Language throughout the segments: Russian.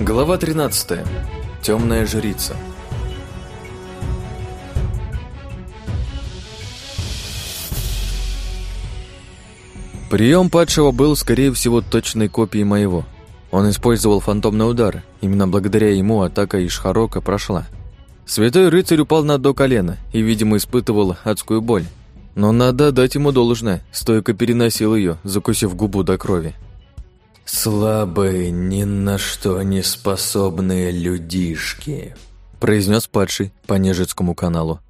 Глава 13. Темная жрица. Прием падшего был, скорее всего, точной копией моего. Он использовал фантомный удар. Именно благодаря ему атака Ишхарока прошла. Святой рыцарь упал на одно колено и, видимо, испытывал адскую боль. Но надо дать ему должное, стойко переносил ее, закусив губу до крови. «Слабые, ни на что не способные людишки», произнес падший по Нежецкому каналу.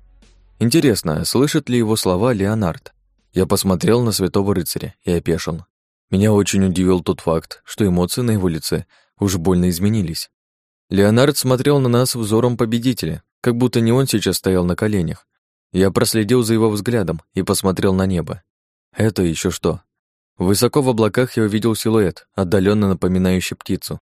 Интересно, слышит ли его слова Леонард? Я посмотрел на святого рыцаря и опешил. Меня очень удивил тот факт, что эмоции на его лице уж больно изменились. Леонард смотрел на нас взором победителя, как будто не он сейчас стоял на коленях. Я проследил за его взглядом и посмотрел на небо. Это еще что? Высоко в облаках я увидел силуэт, отдаленно напоминающий птицу.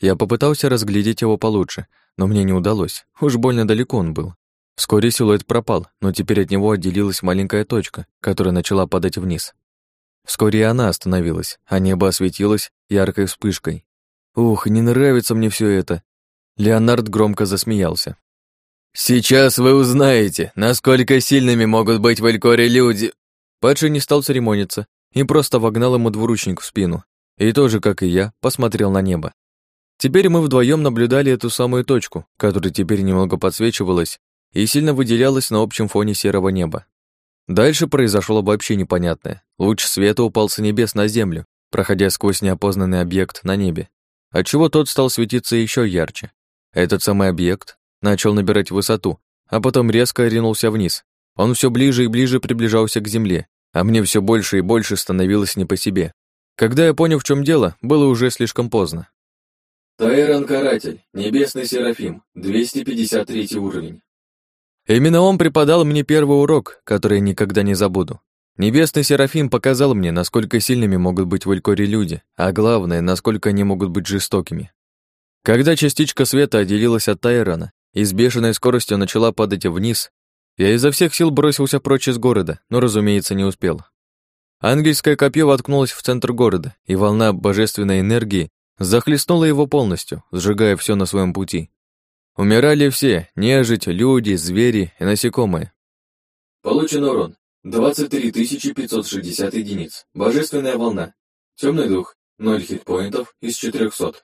Я попытался разглядеть его получше, но мне не удалось. Уж больно далеко он был. Вскоре силуэт пропал, но теперь от него отделилась маленькая точка, которая начала падать вниз. Вскоре и она остановилась, а небо осветилось яркой вспышкой. Ух, не нравится мне все это. Леонард громко засмеялся. «Сейчас вы узнаете, насколько сильными могут быть в Элькоре люди!» Падший не стал церемониться, и просто вогнал ему двуручник в спину. И тоже, как и я, посмотрел на небо. Теперь мы вдвоем наблюдали эту самую точку, которая теперь немного подсвечивалась и сильно выделялась на общем фоне серого неба. Дальше произошло вообще непонятное. Луч света упал с небес на землю, проходя сквозь неопознанный объект на небе, отчего тот стал светиться еще ярче. Этот самый объект начал набирать высоту, а потом резко ринулся вниз. Он все ближе и ближе приближался к земле, а мне все больше и больше становилось не по себе. Когда я понял, в чем дело, было уже слишком поздно. Тайрон Каратель, Небесный Серафим, 253 уровень. Именно он преподал мне первый урок, который я никогда не забуду. Небесный Серафим показал мне, насколько сильными могут быть в Элькоре люди, а главное, насколько они могут быть жестокими. Когда частичка света отделилась от Тайрона и с бешеной скоростью начала падать вниз, я изо всех сил бросился прочь из города, но, разумеется, не успел. Ангельское копье воткнулось в центр города, и волна божественной энергии захлестнула его полностью, сжигая все на своем пути. Умирали все — нежить, люди, звери и насекомые. Получен урон. 23 560 единиц. Божественная волна. Темный дух. 0 хитпоинтов из 400.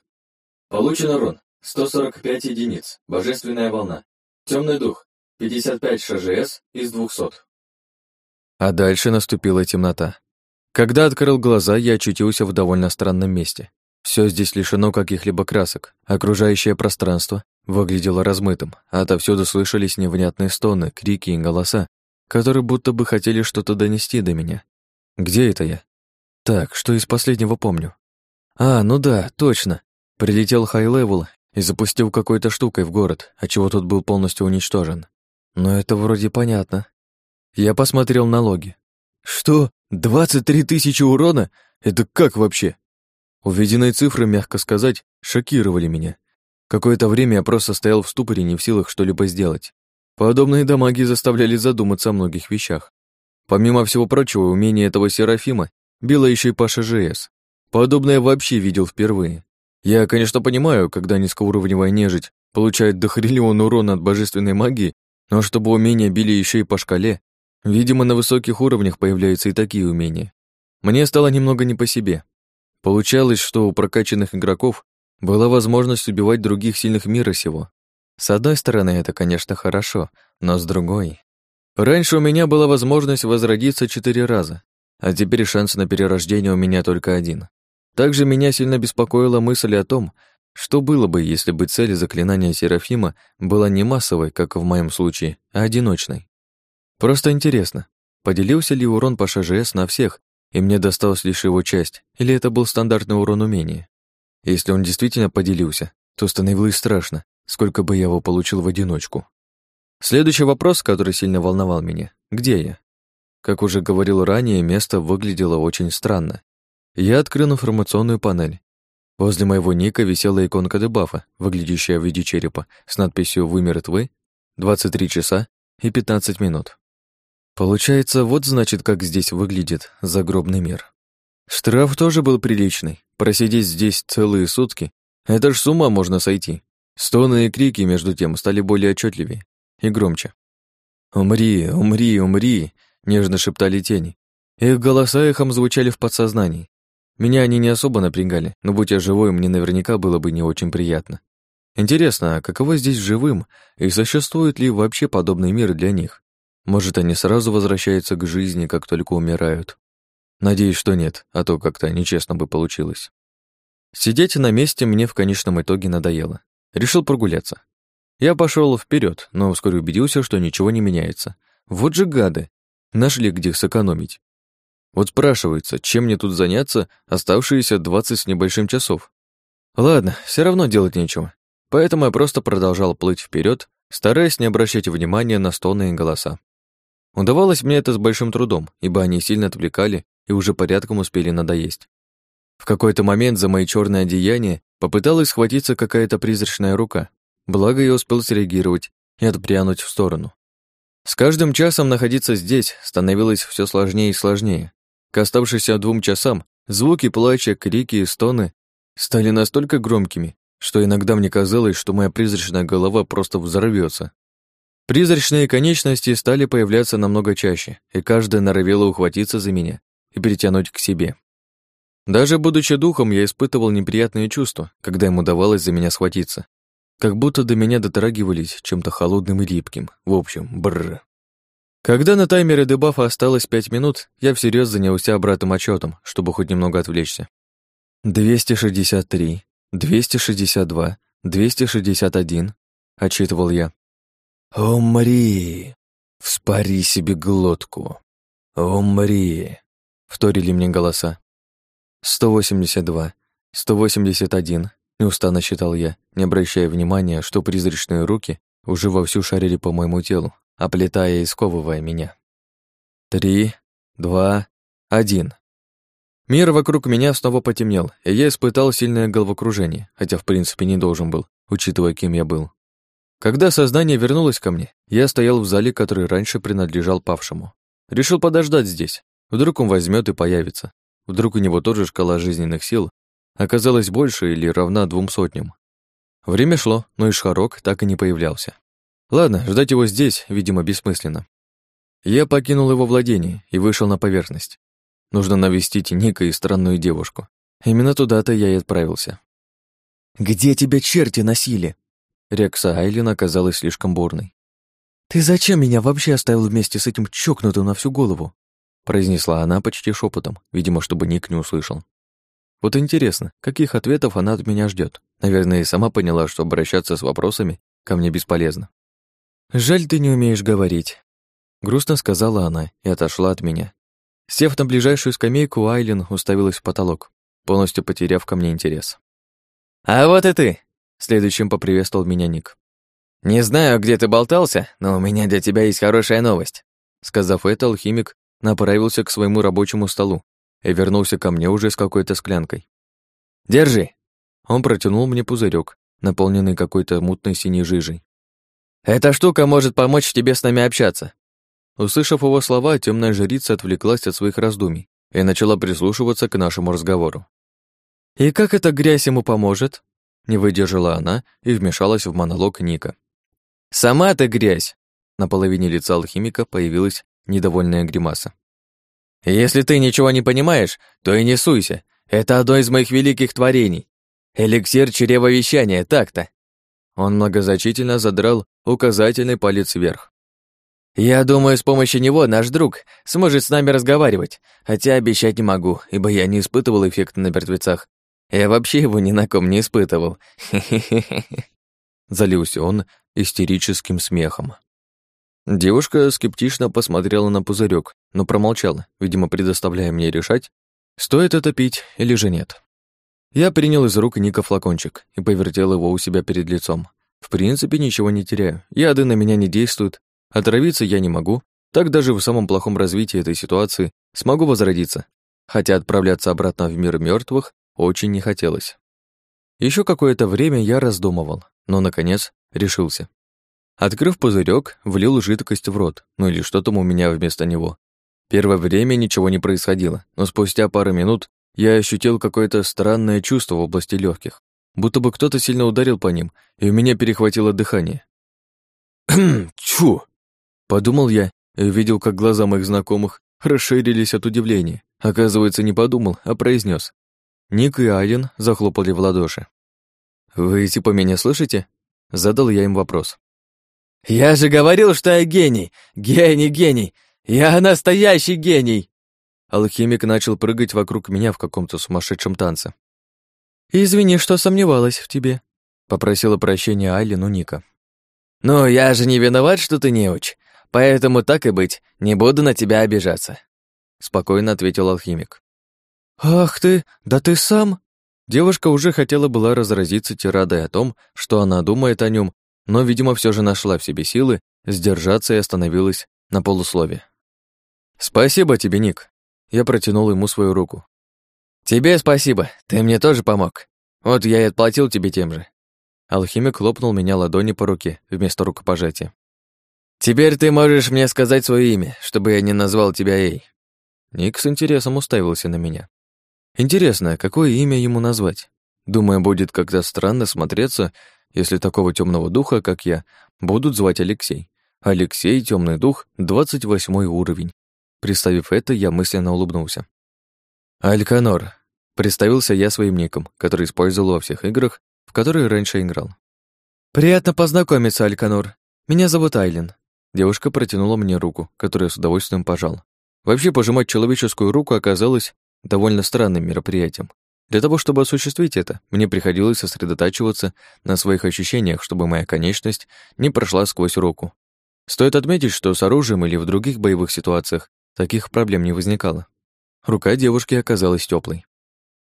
Получен урон. 145 единиц. Божественная волна. Темный дух. 55 ШЖС из 200. А дальше наступила темнота. Когда открыл глаза, я очутился в довольно странном месте. Все здесь лишено каких-либо красок. Окружающее пространство выглядело размытым, а отовсюду слышались невнятные стоны, крики и голоса, которые будто бы хотели что-то донести до меня. Где это я? Так, что из последнего помню? А, ну да, точно. Прилетел high-level и запустил какой-то штукой в город, отчего тот был полностью уничтожен. Но это вроде понятно. Я посмотрел на логи. Что? 23 тысячи урона? Это как вообще? Увиденные цифры, мягко сказать, шокировали меня. Какое-то время я просто стоял в ступоре, не в силах что-либо сделать. Подобные дамаги заставляли задуматься о многих вещах. Помимо всего прочего, умение этого Серафима било еще и по ШЖС. Подобное вообще видел впервые. Я, конечно, понимаю, когда низкоуровневая нежить получает дохриллион урона от божественной магии, но чтобы умения били еще и по шкале, видимо, на высоких уровнях появляются и такие умения. Мне стало немного не по себе. Получалось, что у прокачанных игроков была возможность убивать других сильных мира сего. С одной стороны, это, конечно, хорошо, но с другой... Раньше у меня была возможность возродиться четыре раза, а теперь шанс на перерождение у меня только один. Также меня сильно беспокоила мысль о том, что было бы, если бы цель заклинания Серафима была не массовой, как в моем случае, а одиночной? Просто интересно, поделился ли урон по ШЖС на всех, и мне досталась лишь его часть, или это был стандартный урон умения? Если он действительно поделился, то становилось страшно, сколько бы я его получил в одиночку. Следующий вопрос, который сильно волновал меня. Где я? Как уже говорил ранее, место выглядело очень странно. Я открыл информационную панель Возле моего ника висела иконка дебафа, выглядящая в виде черепа, с надписью «Вы мертвы», 23 часа и 15 минут. Получается, вот значит, как здесь выглядит загробный мир. Штраф тоже был приличный. Просидеть здесь целые сутки Это ж с ума можно сойти. Стоны и крики, между тем, стали более отчетливее и громче. «Умри, умри, умри!» — нежно шептали тени. Их голоса эхом звучали в подсознании. Меня они не особо напрягали, но будь я живой, мне наверняка было бы не очень приятно. Интересно, а каково здесь живым, и существует ли вообще подобный мир для них? Может, они сразу возвращаются к жизни, как только умирают? Надеюсь, что нет, а то как-то нечестно бы получилось. Сидеть на месте мне в конечном итоге надоело. Решил прогуляться. Я пошел вперед, но вскоре убедился, что ничего не меняется. Вот же гады! Нашли, где сэкономить. Вот спрашивается, чем мне тут заняться оставшиеся двадцать с небольшим часов? Ладно, все равно делать нечего. Поэтому я просто продолжал плыть вперед, стараясь не обращать внимания на стоны и голоса. Удавалось мне это с большим трудом, ибо они сильно отвлекали и уже порядком успели надоесть. В какой-то момент за мои черные одеяния попыталась схватиться какая-то призрачная рука, благо я успел среагировать и отпрянуть в сторону. С каждым часом находиться здесь становилось все сложнее и сложнее. К оставшимся двум часам звуки плача, крики и стоны стали настолько громкими, что иногда мне казалось, что моя призрачная голова просто взорвется. Призрачные конечности стали появляться намного чаще, и каждая норовела ухватиться за меня и перетянуть к себе. Даже будучи духом, я испытывал неприятные чувства, когда им удавалось за меня схватиться. Как будто до меня дотрагивались чем-то холодным и липким. В общем, бррр. Когда на таймере дебафа осталось пять минут, я всерьез занялся обратным отчетом, чтобы хоть немного отвлечься. 263, 262, 261, отчитывал я. «Умри! Вспори себе глотку! Умри!» — вторили мне голоса. 182, 181, неустанно считал я, не обращая внимания, что призрачные руки уже вовсю шарили по моему телу, оплетая и сковывая меня. Три, два, один. Мир вокруг меня снова потемнел, и я испытал сильное головокружение, хотя в принципе не должен был, учитывая, кем я был. Когда сознание вернулось ко мне, я стоял в зале, который раньше принадлежал павшему. Решил подождать здесь. Вдруг он возьмет и появится. Вдруг у него тоже шкала жизненных сил оказалась больше или равна двум сотням. Время шло, но Ишхарок так и не появлялся. Ладно, ждать его здесь, видимо, бессмысленно. Я покинул его владение и вышел на поверхность. Нужно навестить Ника и странную девушку. Именно туда-то я и отправился. «Где тебя черти носили?» Рекса Айлин оказалась слишком бурной. «Ты зачем меня вообще оставил вместе с этим чокнутым на всю голову?» произнесла она почти шепотом, видимо, чтобы Ник не услышал. Вот интересно, каких ответов она от меня ждет. Наверное, и сама поняла, что обращаться с вопросами ко мне бесполезно. «Жаль, ты не умеешь говорить», — грустно сказала она и отошла от меня. Сев на ближайшую скамейку, Айлин уставилась в потолок, полностью потеряв ко мне интерес. «А вот и ты!» — следующим поприветствовал меня Ник. «Не знаю, где ты болтался, но у меня для тебя есть хорошая новость». Сказав это, алхимик направился к своему рабочему столу и вернулся ко мне уже с какой-то склянкой. «Держи!» Он протянул мне пузырек, наполненный какой-то мутной синей жижей. «Эта штука может помочь тебе с нами общаться». Услышав его слова, темная жрица отвлеклась от своих раздумий и начала прислушиваться к нашему разговору. «И как эта грязь ему поможет?» Не выдержала она и вмешалась в монолог Ника. «Сама ты грязь!» На половине лица алхимика появилась недовольная гримаса. «Если ты ничего не понимаешь, то и не суйся. Это одно из моих великих творений. Эликсир чревовещания, так-то». Он многозначительно задрал указательный палец вверх. «Я думаю, с помощью него наш друг сможет с нами разговаривать, хотя обещать не могу, ибо я не испытывал эффекта на мертвецах. Я вообще его ни на ком не испытывал. Залился он истерическим смехом. Девушка скептично посмотрела на пузырек, но промолчала, видимо, предоставляя мне решать, стоит это пить или же нет. Я принял из рук Ника флакончик и повертел его у себя перед лицом. В принципе, ничего не теряю. Яды на меня не действуют, отравиться я не могу, так даже в самом плохом развитии этой ситуации смогу возродиться, хотя отправляться обратно в мир мертвых очень не хотелось. Еще какое-то время я раздумывал, но, наконец, решился. Открыв пузырек, влил жидкость в рот, ну или что там у меня вместо него. Первое время ничего не происходило, но спустя пару минут я ощутил какое-то странное чувство в области легких. будто бы кто-то сильно ударил по ним, и у меня перехватило дыхание. «Чу!» — подумал я и увидел, как глаза моих знакомых расширились от удивления. Оказывается, не подумал, а произнес. Ник и Айлен захлопали в ладоши. «Вы типа меня слышите?» Задал я им вопрос. «Я же говорил, что я гений! Гений, гений! Я настоящий гений!» Алхимик начал прыгать вокруг меня в каком-то сумасшедшем танце. «Извини, что сомневалась в тебе», — попросила прощения Айлин у Ника. «Ну, я же не виноват, что ты неуч, поэтому так и быть, не буду на тебя обижаться», — спокойно ответил алхимик. «Ах ты, да ты сам...» Девушка уже хотела была разразиться тирадой о том, что она думает о нем, но, видимо, все же нашла в себе силы сдержаться и остановилась на полуслове. «Спасибо тебе, Ник». Я протянул ему свою руку. «Тебе спасибо, ты мне тоже помог. Вот я и отплатил тебе тем же». Алхимик хлопнул меня ладони по руке вместо рукопожатия. «Теперь ты можешь мне сказать свое имя, чтобы я не назвал тебя Эй». Ник с интересом уставился на меня. Интересно, какое имя ему назвать? Думаю, будет как-то странно смотреться, если такого темного духа, как я, будут звать Алексей. Алексей, темный дух, 28 уровень. Представив это, я мысленно улыбнулся. Альканор. Представился я своим ником, который использовал во всех играх, в которые раньше играл. «Приятно познакомиться, Альканор. Меня зовут Айлен». Девушка протянула мне руку, которую я с удовольствием пожал. Вообще, пожимать человеческую руку оказалось довольно странным мероприятием. Для того, чтобы осуществить это, мне приходилось сосредотачиваться на своих ощущениях, чтобы моя конечность не прошла сквозь руку. Стоит отметить, что с оружием или в других боевых ситуациях таких проблем не возникало. Рука девушки оказалась теплой.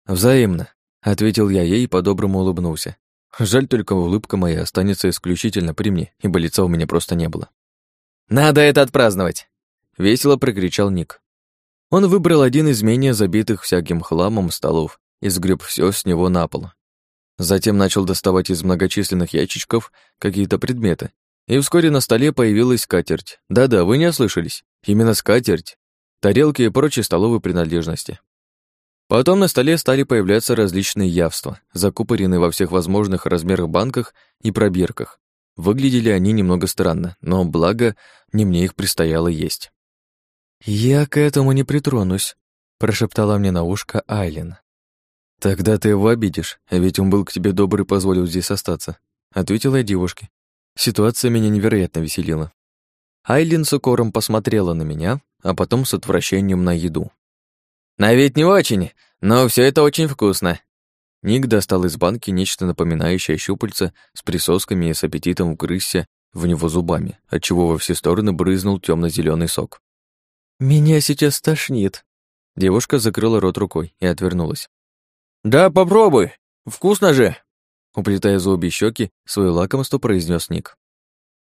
«Взаимно», — ответил я ей и по-доброму улыбнулся. Жаль только улыбка моя останется исключительно при мне, ибо лица у меня просто не было. «Надо это отпраздновать!» — весело прокричал Ник. Он выбрал один из менее забитых всяким хламом столов и сгреб все с него на пол. Затем начал доставать из многочисленных ящичков какие-то предметы, и вскоре на столе появилась скатерть. Да-да, вы не ослышались, именно скатерть, тарелки и прочие столовые принадлежности. Потом на столе стали появляться различные явства, закупоренные во всех возможных размерах банках и пробирках. Выглядели они немного странно, но благо не мне их предстояло есть. «Я к этому не притронусь», — прошептала мне на ушко Айлен. «Тогда ты его обидишь, ведь он был к тебе добрый и позволил здесь остаться», — ответила я девушке. Ситуация меня невероятно веселила. Айлин с укором посмотрела на меня, а потом с отвращением на еду. «На вид не очень, но все это очень вкусно». Ник достал из банки нечто напоминающее щупальце с присосками и с аппетитом вгрызся в него зубами, отчего во все стороны брызнул темно зеленый сок. «Меня сейчас тошнит». Девушка закрыла рот рукой и отвернулась. «Да попробуй, вкусно же!» Уплетая за обе щеки, свое лакомство произнес Ник.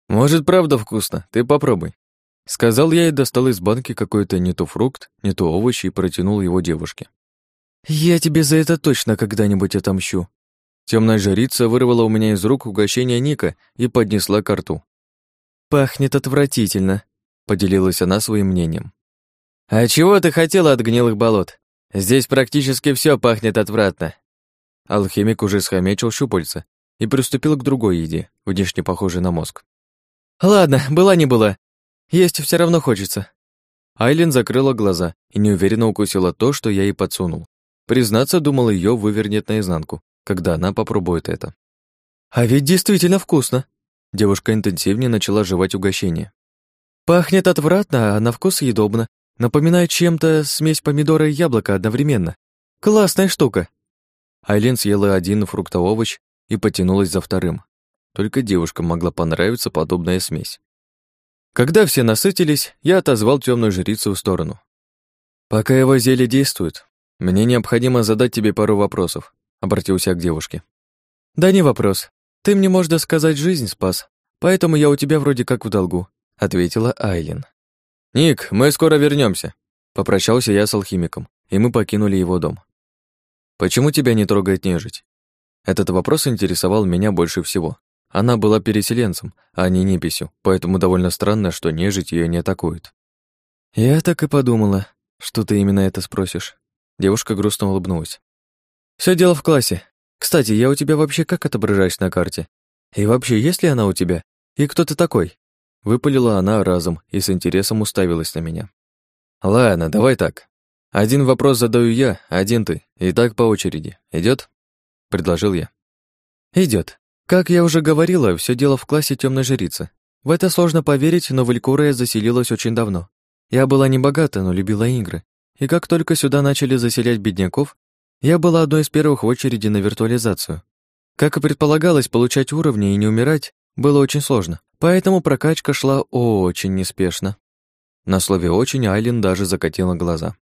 «Может, правда вкусно, ты попробуй». Сказал я и достал из банки какой-то не то фрукт, не то овощи и протянул его девушке. «Я тебе за это точно когда-нибудь отомщу». Темная жрица вырвала у меня из рук угощение Ника и поднесла к рту. «Пахнет отвратительно», — поделилась она своим мнением. «А чего ты хотела от гнилых болот? Здесь практически все пахнет отвратно». Алхимик уже схомячил щупальца и приступил к другой еде, внешне похожей на мозг. «Ладно, была не была. Есть все равно хочется». Айлин закрыла глаза и неуверенно укусила то, что я ей подсунул. Признаться, думал, ее вывернет наизнанку, когда она попробует это. «А ведь действительно вкусно!» Девушка интенсивнее начала жевать угощение. «Пахнет отвратно, а на вкус съедобно. Напоминает чем-то смесь помидора и яблока одновременно. Классная штука. Айлен съела один фруктововощ и потянулась за вторым. Только девушкам могла понравиться подобная смесь. Когда все насытились, я отозвал темную жрицу в сторону. «Пока его зелье действует, мне необходимо задать тебе пару вопросов», обратился к девушке. «Да не вопрос. Ты мне, можно сказать, жизнь спас, поэтому я у тебя вроде как в долгу», ответила Айлен. «Ник, мы скоро вернемся. Попрощался я с алхимиком, и мы покинули его дом. «Почему тебя не трогает нежить?» Этот вопрос интересовал меня больше всего. Она была переселенцем, а не неписью, поэтому довольно странно, что нежить ее не атакует. «Я так и подумала, что ты именно это спросишь». Девушка грустно улыбнулась. Все дело в классе. Кстати, я у тебя вообще как отображаюсь на карте? И вообще, есть ли она у тебя? И кто ты такой?» Выпалила она разом и с интересом уставилась на меня. «Ладно, давай так. Один вопрос задаю я, один ты. И так по очереди. Идет? предложил я. Идет. Как я уже говорила, все дело в классе темной жрицы. В это сложно поверить, но в Элькуре я заселилась очень давно. Я была не богата, но любила игры. И как только сюда начали заселять бедняков, я была одной из первых в очереди на виртуализацию. Как и предполагалось, получать уровни и не умирать было очень сложно, поэтому прокачка шла очень неспешно. На слове «очень» Айлин даже закатила глаза.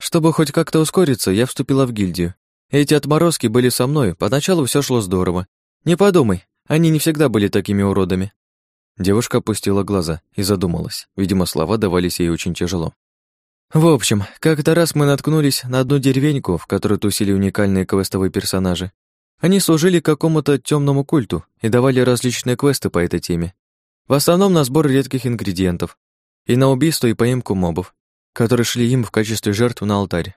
Чтобы хоть как-то ускориться, я вступила в гильдию. Эти отморозки были со мной, поначалу все шло здорово. Не подумай, они не всегда были такими уродами. Девушка опустила глаза и задумалась. Видимо, слова давались ей очень тяжело. В общем, как-то раз мы наткнулись на одну деревеньку, в которой тусили уникальные квестовые персонажи. Они служили какому-то темному культу и давали различные квесты по этой теме. В основном на сбор редких ингредиентов и на убийство и поимку мобов, которые шли им в качестве жертв на алтарь.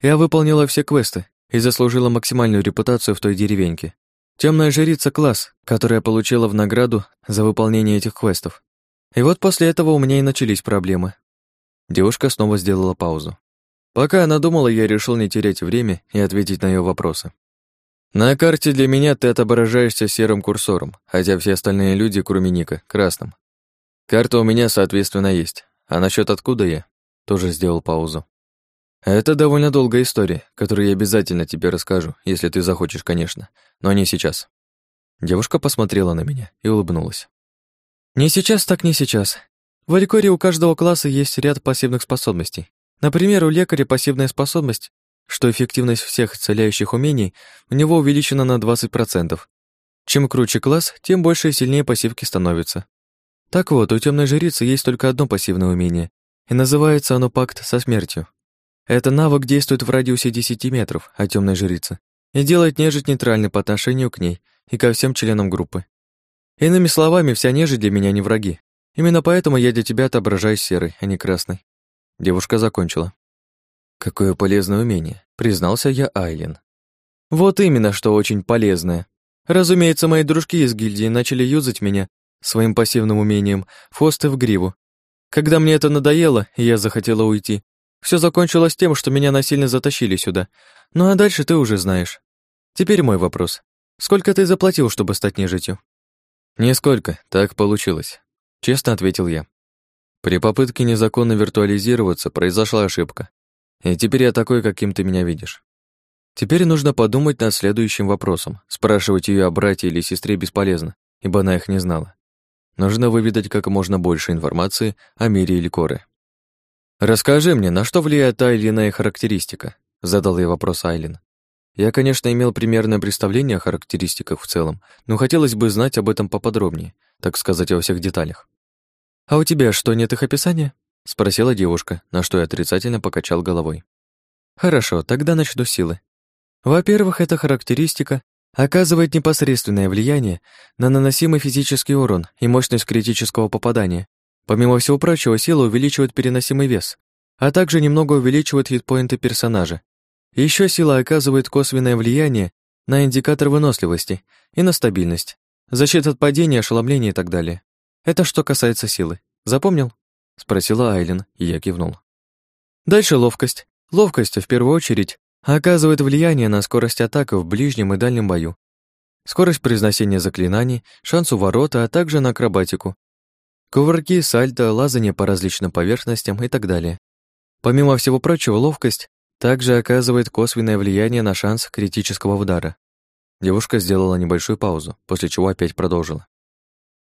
Я выполнила все квесты и заслужила максимальную репутацию в той деревеньке. Темная жрица класс, которая получила в награду за выполнение этих квестов. И вот после этого у меня и начались проблемы. Девушка снова сделала паузу. Пока она думала, я решил не терять время и ответить на ее вопросы. На карте для меня ты отображаешься серым курсором, хотя все остальные люди, кроме Ника, красным. Карта у меня, соответственно, есть. А насчет откуда я? Тоже сделал паузу. Это довольно долгая история, которую я обязательно тебе расскажу, если ты захочешь, конечно, но не сейчас. Девушка посмотрела на меня и улыбнулась. Не сейчас, так не сейчас. В Алькоре у каждого класса есть ряд пассивных способностей. Например, у лекаря пассивная способность, что эффективность всех целяющих умений у него увеличена на 20%. Чем круче класс, тем больше и сильнее пассивки становятся. Так вот, у темной жрицы есть только одно пассивное умение, и называется оно пакт со смертью. Это навык действует в радиусе 10 метров от темной жрицы и делает нежить нейтральной по отношению к ней и ко всем членам группы. Иными словами, вся нежить для меня не враги. Именно поэтому я для тебя отображаюсь серой, а не красной. Девушка закончила. Какое полезное умение, признался я Айлен. Вот именно, что очень полезное. Разумеется, мои дружки из гильдии начали юзать меня своим пассивным умением в хвост и в гриву. Когда мне это надоело, я захотела уйти, все закончилось тем, что меня насильно затащили сюда. Ну а дальше ты уже знаешь. Теперь мой вопрос. Сколько ты заплатил, чтобы стать нежитью? Нисколько, так получилось. Честно ответил я. При попытке незаконно виртуализироваться произошла ошибка. И теперь я такой, каким ты меня видишь. Теперь нужно подумать над следующим вопросом. Спрашивать ее о брате или сестре бесполезно, ибо она их не знала. Нужно выведать как можно больше информации о мире или коры. «Расскажи мне, на что влияет та или иная характеристика?» — задал я вопрос Айлин. Я, конечно, имел примерное представление о характеристиках в целом, но хотелось бы знать об этом поподробнее, так сказать, во всех деталях. «А у тебя что, нет их описания?» — спросила девушка, на что я отрицательно покачал головой. «Хорошо, тогда начну с силы. Во-первых, эта характеристика оказывает непосредственное влияние на наносимый физический урон и мощность критического попадания, Помимо всего прочего, сила увеличивает переносимый вес, а также немного увеличивает хитпоинты персонажа. Еще сила оказывает косвенное влияние на индикатор выносливости и на стабильность, защита от падения, ошеломления и так далее. Это что касается силы. Запомнил? Спросила Айлен, и я кивнул. Дальше ловкость. Ловкость, в первую очередь, оказывает влияние на скорость атак в ближнем и дальнем бою, скорость произношения заклинаний, шанс у ворота, а также на акробатику, Кувырки, сальто, лазание по различным поверхностям и так далее. Помимо всего прочего, ловкость также оказывает косвенное влияние на шанс критического удара. Девушка сделала небольшую паузу, после чего опять продолжила.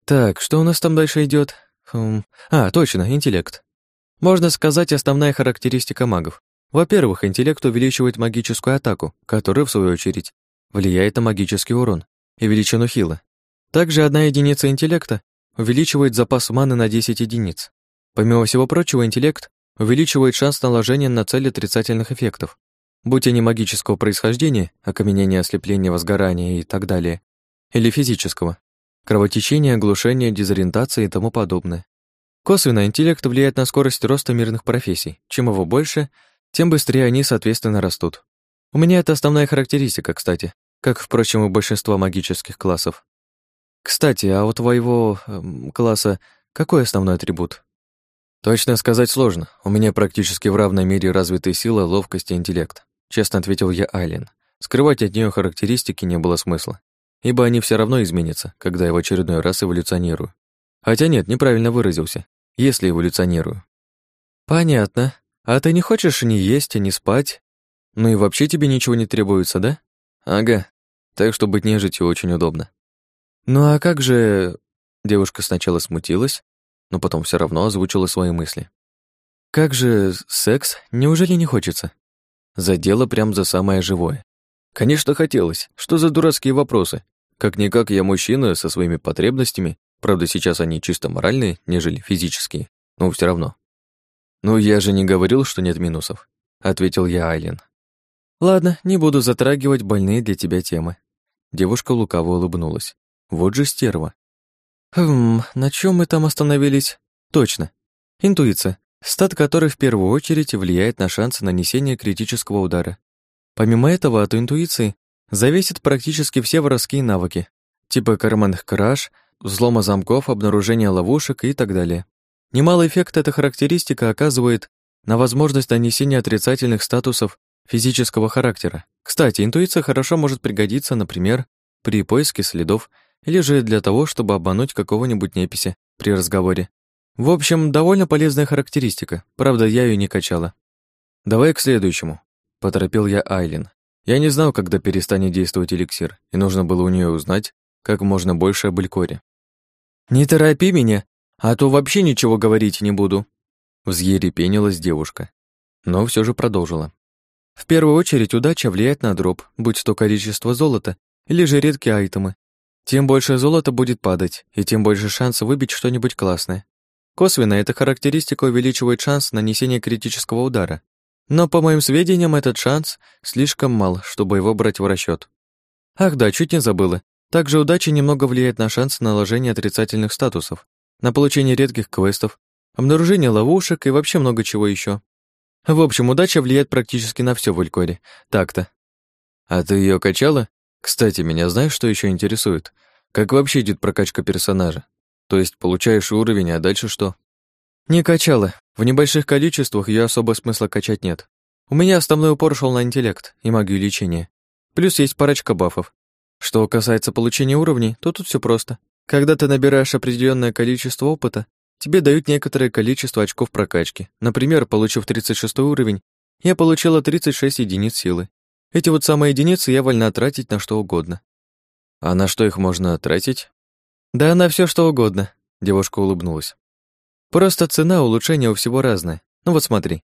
Так, что у нас там дальше идет? Хм... А, точно, интеллект. Можно сказать, основная характеристика магов. Во-первых, интеллект увеличивает магическую атаку, которая, в свою очередь, влияет на магический урон и величину хила. Также одна единица интеллекта увеличивает запас маны на 10 единиц. Помимо всего прочего, интеллект увеличивает шанс наложения на цель отрицательных эффектов, будь они магического происхождения, окаменение, ослепление, возгорание и так далее, или физического, кровотечение, оглушение, дезориентация и тому подобное. Косвенно интеллект влияет на скорость роста мирных профессий. Чем его больше, тем быстрее они, соответственно, растут. У меня это основная характеристика, кстати. как, впрочем, у большинства магических классов. Кстати, а у твоего э, класса какой основной атрибут? Точно сказать сложно. У меня практически в равной мере развиты сила, ловкость и интеллект. Честно ответил я Айлен. Скрывать от нее характеристики не было смысла, ибо они все равно изменятся, когда я в очередной раз эволюционирую. Хотя нет, неправильно выразился. Если эволюционирую. Понятно. А ты не хочешь ни есть, ни спать? Ну и вообще тебе ничего не требуется, да? Ага. Так что быть нежитью очень удобно. Ну а как же... Девушка сначала смутилась, но потом все равно озвучила свои мысли. Как же секс? Неужели не хочется? Задела прям за самое живое. Конечно, хотелось. Что за дурацкие вопросы? Как-никак я мужчина со своими потребностями, правда, сейчас они чисто моральные, нежели физические, но все равно. «Ну, я же не говорил, что нет минусов», — ответил я Айлен. «Ладно, не буду затрагивать больные для тебя темы». Девушка лукаво улыбнулась. Вот же стерва. Хм, на чем мы там остановились? Точно. Интуиция, стат которой в первую очередь влияет на шансы нанесения критического удара. Помимо этого, от интуиции зависят практически все воровские навыки, типа карманных краж, взлома замков, обнаружения ловушек и так далее. Немалый эффект эта характеристика оказывает на возможность нанесения отрицательных статусов физического характера. Кстати, интуиция хорошо может пригодиться, например, при поиске следов или же для того, чтобы обмануть какого-нибудь неписи при разговоре. В общем, довольно полезная характеристика, правда, я ее не качала. «Давай к следующему», — поторопил я Айлин. Я не знал, когда перестанет действовать эликсир, и нужно было у нее узнать как можно больше об Элькоре. «Не торопи меня, а то вообще ничего говорить не буду», — взъерепенилась девушка, но все же продолжила. «В первую очередь удача влияет на дроп, будь то количество золота или же редкие айтемы. Тем больше золота будет падать, и тем больше шанс выбить что-нибудь классное. Косвенно эта характеристика увеличивает шанс нанесения критического удара. Но, по моим сведениям, этот шанс слишком мал, чтобы его брать в расчет. Ах да, чуть не забыла. Также удача немного влияет на шанс наложения отрицательных статусов, на получение редких квестов, обнаружение ловушек и вообще много чего еще. В общем, удача влияет практически на все в Элькоре. Так-то. А ты ее качала? Кстати, меня знаешь, что еще интересует? Как вообще идет прокачка персонажа? То есть получаешь уровень, а дальше что? Не качала. В небольших количествах ее особо смысла качать нет. У меня основной упор шел на интеллект и магию лечения. Плюс есть парочка бафов. Что касается получения уровней, то тут все просто. Когда ты набираешь определенное количество опыта, тебе дают некоторое количество очков прокачки. Например, получив 36 уровень, я получила 36 единиц силы. Эти вот самые единицы я вольна тратить на что угодно. А на что их можно тратить? Да на все что угодно, девушка улыбнулась. Просто цена улучшения у всего разная. Ну вот смотри.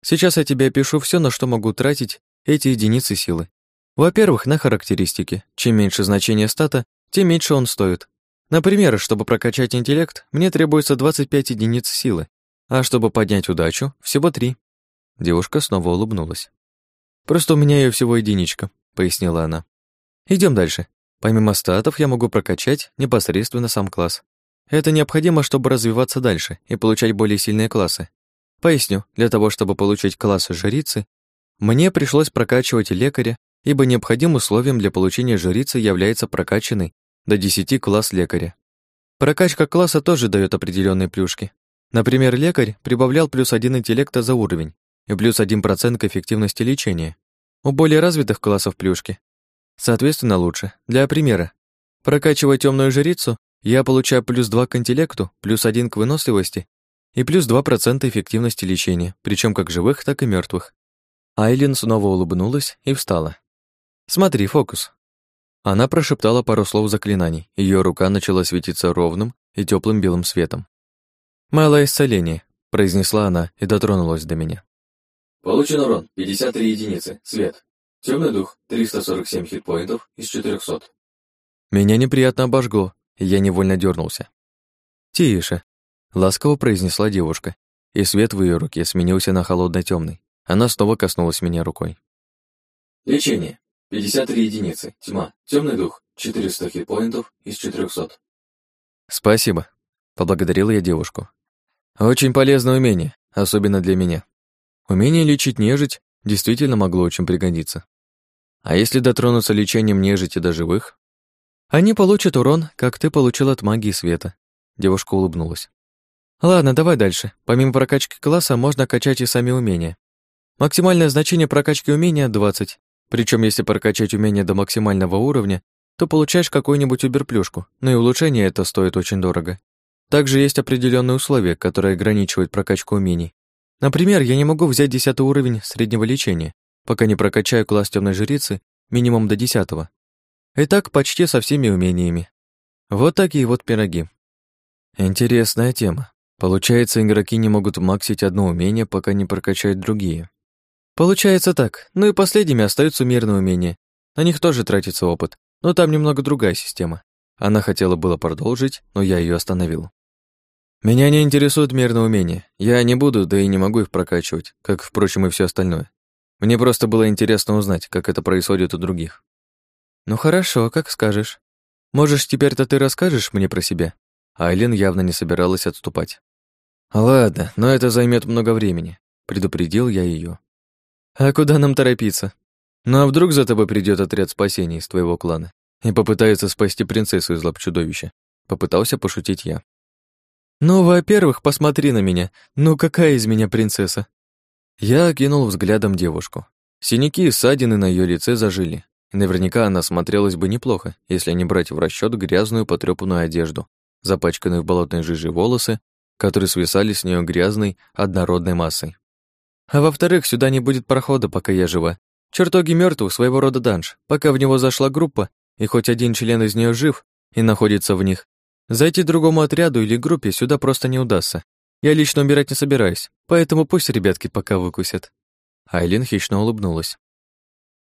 Сейчас я тебе опишу все, на что могу тратить эти единицы силы. Во-первых, на характеристики. Чем меньше значение стата, тем меньше он стоит. Например, чтобы прокачать интеллект, мне требуется 25 единиц силы, а чтобы поднять удачу, всего 3. Девушка снова улыбнулась. Просто у меня ее всего единичка, пояснила она. Идем дальше. Помимо статов я могу прокачать непосредственно сам класс. Это необходимо, чтобы развиваться дальше и получать более сильные классы. Поясню, для того, чтобы получить класс жрицы, мне пришлось прокачивать лекаря, ибо необходимым условием для получения жрицы является прокачанный до 10 класс лекаря. Прокачка класса тоже дает определенные плюшки. Например, лекарь прибавлял плюс один интеллекта за уровень, и плюс 1% к эффективности лечения. У более развитых классов плюшки. Соответственно, лучше. Для примера. Прокачивая темную жрицу, я получаю плюс 2 к интеллекту, плюс 1 к выносливости и плюс 2% эффективности лечения, причем как живых, так и мертвых. Айлин снова улыбнулась и встала. «Смотри, фокус». Она прошептала пару слов заклинаний, ее рука начала светиться ровным и теплым белым светом. «Малое исцеление», — произнесла она и дотронулась до меня. Получен урон 53 единицы. Свет. Темный дух 347 хитпоинтов из 400. Меня неприятно обожгло, и я невольно дернулся. «Тише», — ласково произнесла девушка, и свет в ее руке сменился на холодно темный Она снова коснулась меня рукой. Лечение. 53 единицы. Тьма. Темный дух. 400 хитпоинтов из 400. Спасибо. Поблагодарил я девушку. Очень полезное умение, особенно для меня. Умение лечить нежить действительно могло очень пригодиться. А если дотронуться лечением нежити до живых? Они получат урон, как ты получил от магии света. Девушка улыбнулась. Ладно, давай дальше. Помимо прокачки класса можно качать и сами умения. Максимальное значение прокачки умения 20. Причем, если прокачать умение до максимального уровня, то получаешь какую-нибудь уберплюшку, но и улучшение это стоит очень дорого. Также есть определенные условия, которые ограничивают прокачку умений. Например, я не могу взять 10 уровень среднего лечения, пока не прокачаю класс темной жрицы минимум до 10. И так почти со всеми умениями. Вот такие вот пироги. Интересная тема. Получается, игроки не могут максить одно умение, пока не прокачают другие. Получается так. Ну и последними остаются мирные умения. На них тоже тратится опыт, но там немного другая система. Она хотела было продолжить, но я ее остановил. Меня не интересует мирное умение. Я не буду, да и не могу их прокачивать, как, впрочем, и все остальное. Мне просто было интересно узнать, как это происходит у других. Ну хорошо, как скажешь. Можешь теперь-то ты расскажешь мне про себя? Айлин явно не собиралась отступать. Ладно, но это займет много времени, предупредил я ее. А куда нам торопиться? Ну а вдруг за тобой придет отряд спасения из твоего клана и попытается спасти принцессу из лап чудовища? Попытался пошутить я. Ну, во-первых, посмотри на меня. Ну, какая из меня принцесса? Я окинул взглядом девушку. Синяки и ссадины на ее лице зажили. Наверняка она смотрелась бы неплохо, если не брать в расчет грязную потрёпанную одежду, запачканные в болотной жиже волосы, которые свисали с нее грязной, однородной массой. А во-вторых, сюда не будет прохода, пока я жива. Чертоги мертвых своего рода данж. Пока в него зашла группа, и хоть один член из нее жив и находится в них, Зайти другому отряду или группе сюда просто не удастся. Я лично умирать не собираюсь, поэтому пусть ребятки пока выкусят». Айлин хищно улыбнулась.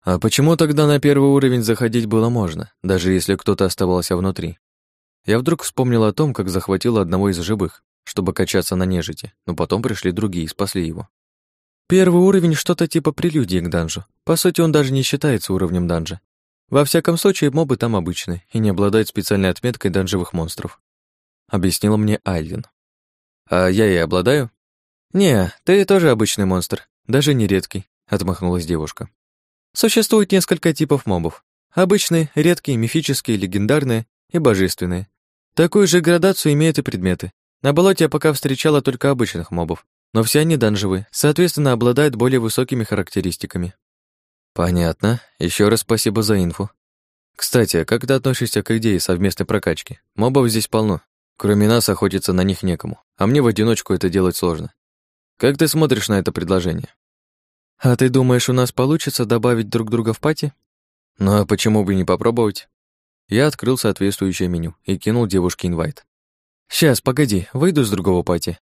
«А почему тогда на первый уровень заходить было можно, даже если кто-то оставался внутри?» Я вдруг вспомнил о том, как захватил одного из живых, чтобы качаться на нежити, но потом пришли другие и спасли его. Первый уровень что-то типа прелюдии к данжу. По сути, он даже не считается уровнем данжа. Во всяком случае, мобы там обычные и не обладают специальной отметкой данжевых монстров. Объяснила мне Айлин. А я и обладаю? Не, ты тоже обычный монстр, даже не редкий, отмахнулась девушка. Существует несколько типов мобов. Обычные, редкие, мифические, легендарные и божественные. Такую же градацию имеют и предметы. На болоте я пока встречала только обычных мобов, но все они данжевые, соответственно, обладают более высокими характеристиками. Понятно. Еще раз спасибо за инфу. Кстати, а как ты относишься к идее совместной прокачки? Мобов здесь полно. Кроме нас охотиться на них некому, а мне в одиночку это делать сложно. Как ты смотришь на это предложение? А ты думаешь, у нас получится добавить друг друга в пати? Ну а почему бы не попробовать? Я открыл соответствующее меню и кинул девушке инвайт. «Сейчас, погоди, выйду с другого пати».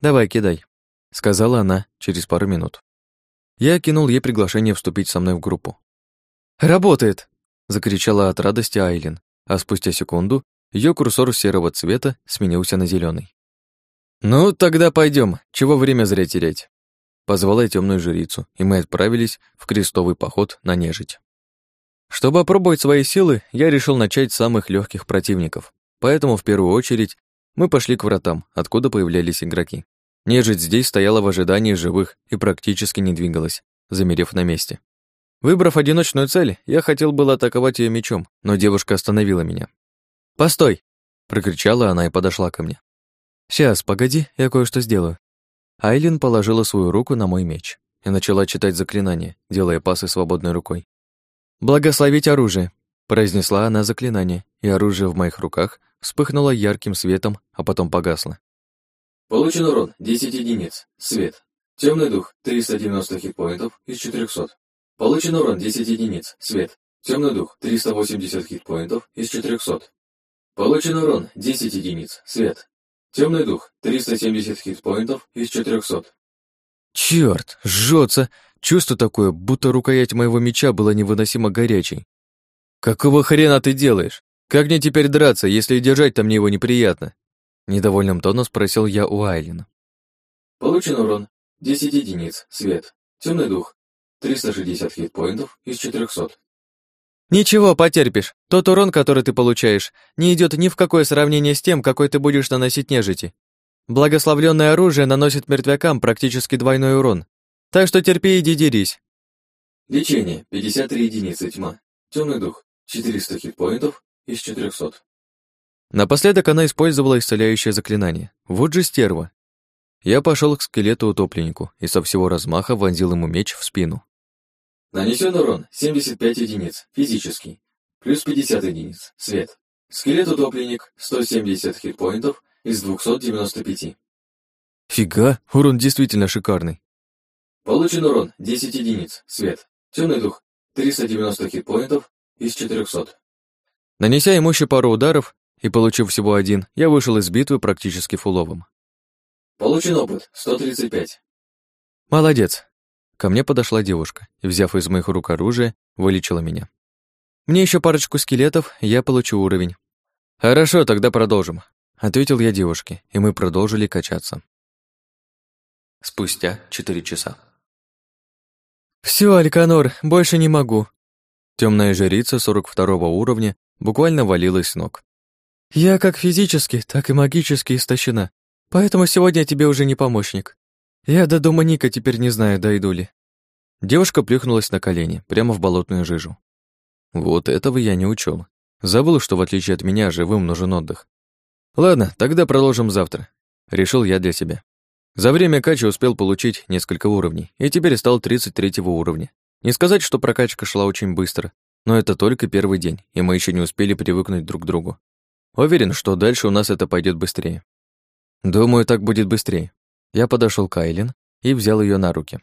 «Давай, кидай», — сказала она через пару минут. Я кинул ей приглашение вступить со мной в группу. «Работает!» — закричала от радости Айлин, а спустя секунду ее курсор серого цвета сменился на зеленый. «Ну, тогда пойдем. чего время зря терять?» Позвала я темную жрицу, и мы отправились в крестовый поход на нежить. Чтобы опробовать свои силы, я решил начать с самых легких противников, поэтому в первую очередь мы пошли к вратам, откуда появлялись игроки. Нежить здесь стояла в ожидании живых и практически не двигалась, замерев на месте. Выбрав одиночную цель, я хотел было атаковать ее мечом, но девушка остановила меня. «Постой!» — прокричала она и подошла ко мне. «Сейчас, погоди, я кое-что сделаю». Айлин положила свою руку на мой меч и начала читать заклинание, делая пасы свободной рукой. «Благословить оружие!» — произнесла она заклинание, и оружие в моих руках вспыхнуло ярким светом, а потом погасло. Получен урон 10 единиц. Свет. Темный дух 390 хитпоинтов из 400. Получен урон 10 единиц. Свет. Темный дух 380 хитпоинтов из 400. Получен урон 10 единиц. Свет. Темный дух 370 хитпоинтов из 400. Черт, жжется. Чувство такое, будто рукоять моего меча была невыносимо горячей. Какого хрена ты делаешь? Как мне теперь драться, если держать там мне его неприятно? Недовольным тоном спросил я у Айлина. Получен урон. 10 единиц. Свет. Темный дух. 360 хитпоинтов из 400. Ничего, потерпишь. Тот урон, который ты получаешь, не идет ни в какое сравнение с тем, какой ты будешь наносить нежити. Благословленное оружие наносит мертвякам практически двойной урон. Так что терпи и иди дерись. Лечение 53 единицы тьма. Темный дух 400 хитпоинтов из 400. Напоследок она использовала исцеляющее заклинание. Вот же стерва. Я пошел к скелету-утопленнику и со всего размаха вонзил ему меч в спину. Нанесен урон 75 единиц, физический, плюс 50 единиц, свет. Скелет-утопленник 170 хитпоинтов из 295. Фига, урон действительно шикарный. Получен урон 10 единиц, свет. Темный дух 390 хитпоинтов из 400. Нанеся ему еще пару ударов и получив всего один, я вышел из битвы практически фуловым. Получен опыт 135. Молодец. Ко мне подошла девушка и, взяв из моих рук оружие, вылечила меня. Мне еще парочку скелетов, я получу уровень. Хорошо, тогда продолжим, ответил я девушке, и мы продолжили качаться. Спустя четыре часа. Все, Альканор, больше не могу. Темная жрица 42 уровня буквально валилась с ног. Я как физически, так и магически истощена, поэтому сегодня тебе уже не помощник. Я до дома Ника теперь не знаю, дойду ли. Девушка плюхнулась на колени, прямо в болотную жижу. Вот этого я не учел. Забыл, что в отличие от меня живым нужен отдых. Ладно, тогда продолжим завтра. Решил я для себя. За время качи успел получить несколько уровней, и теперь стал 33 уровня. Не сказать, что прокачка шла очень быстро, но это только первый день, и мы еще не успели привыкнуть друг к другу. Уверен, что дальше у нас это пойдет быстрее. Думаю, так будет быстрее. Я подошел к Айлин и взял ее на руки.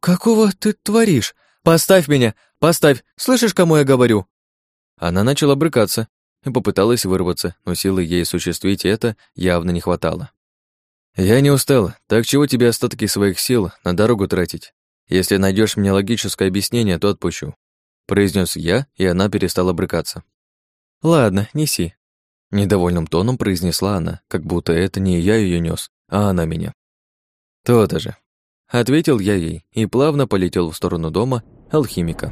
«Какого ты творишь? Поставь меня! Поставь! Слышишь, кому я говорю?» Она начала брыкаться и попыталась вырваться, но силы ей осуществить это явно не хватало. «Я не устал, так чего тебе остатки своих сил на дорогу тратить? Если найдешь мне логическое объяснение, то отпущу», произнес я, и она перестала брыкаться. «Ладно, неси», Недовольным тоном произнесла она, как будто это не я ее нес, а она меня. «То-то же», — ответил я ей и плавно полетел в сторону дома алхимика.